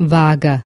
Waage.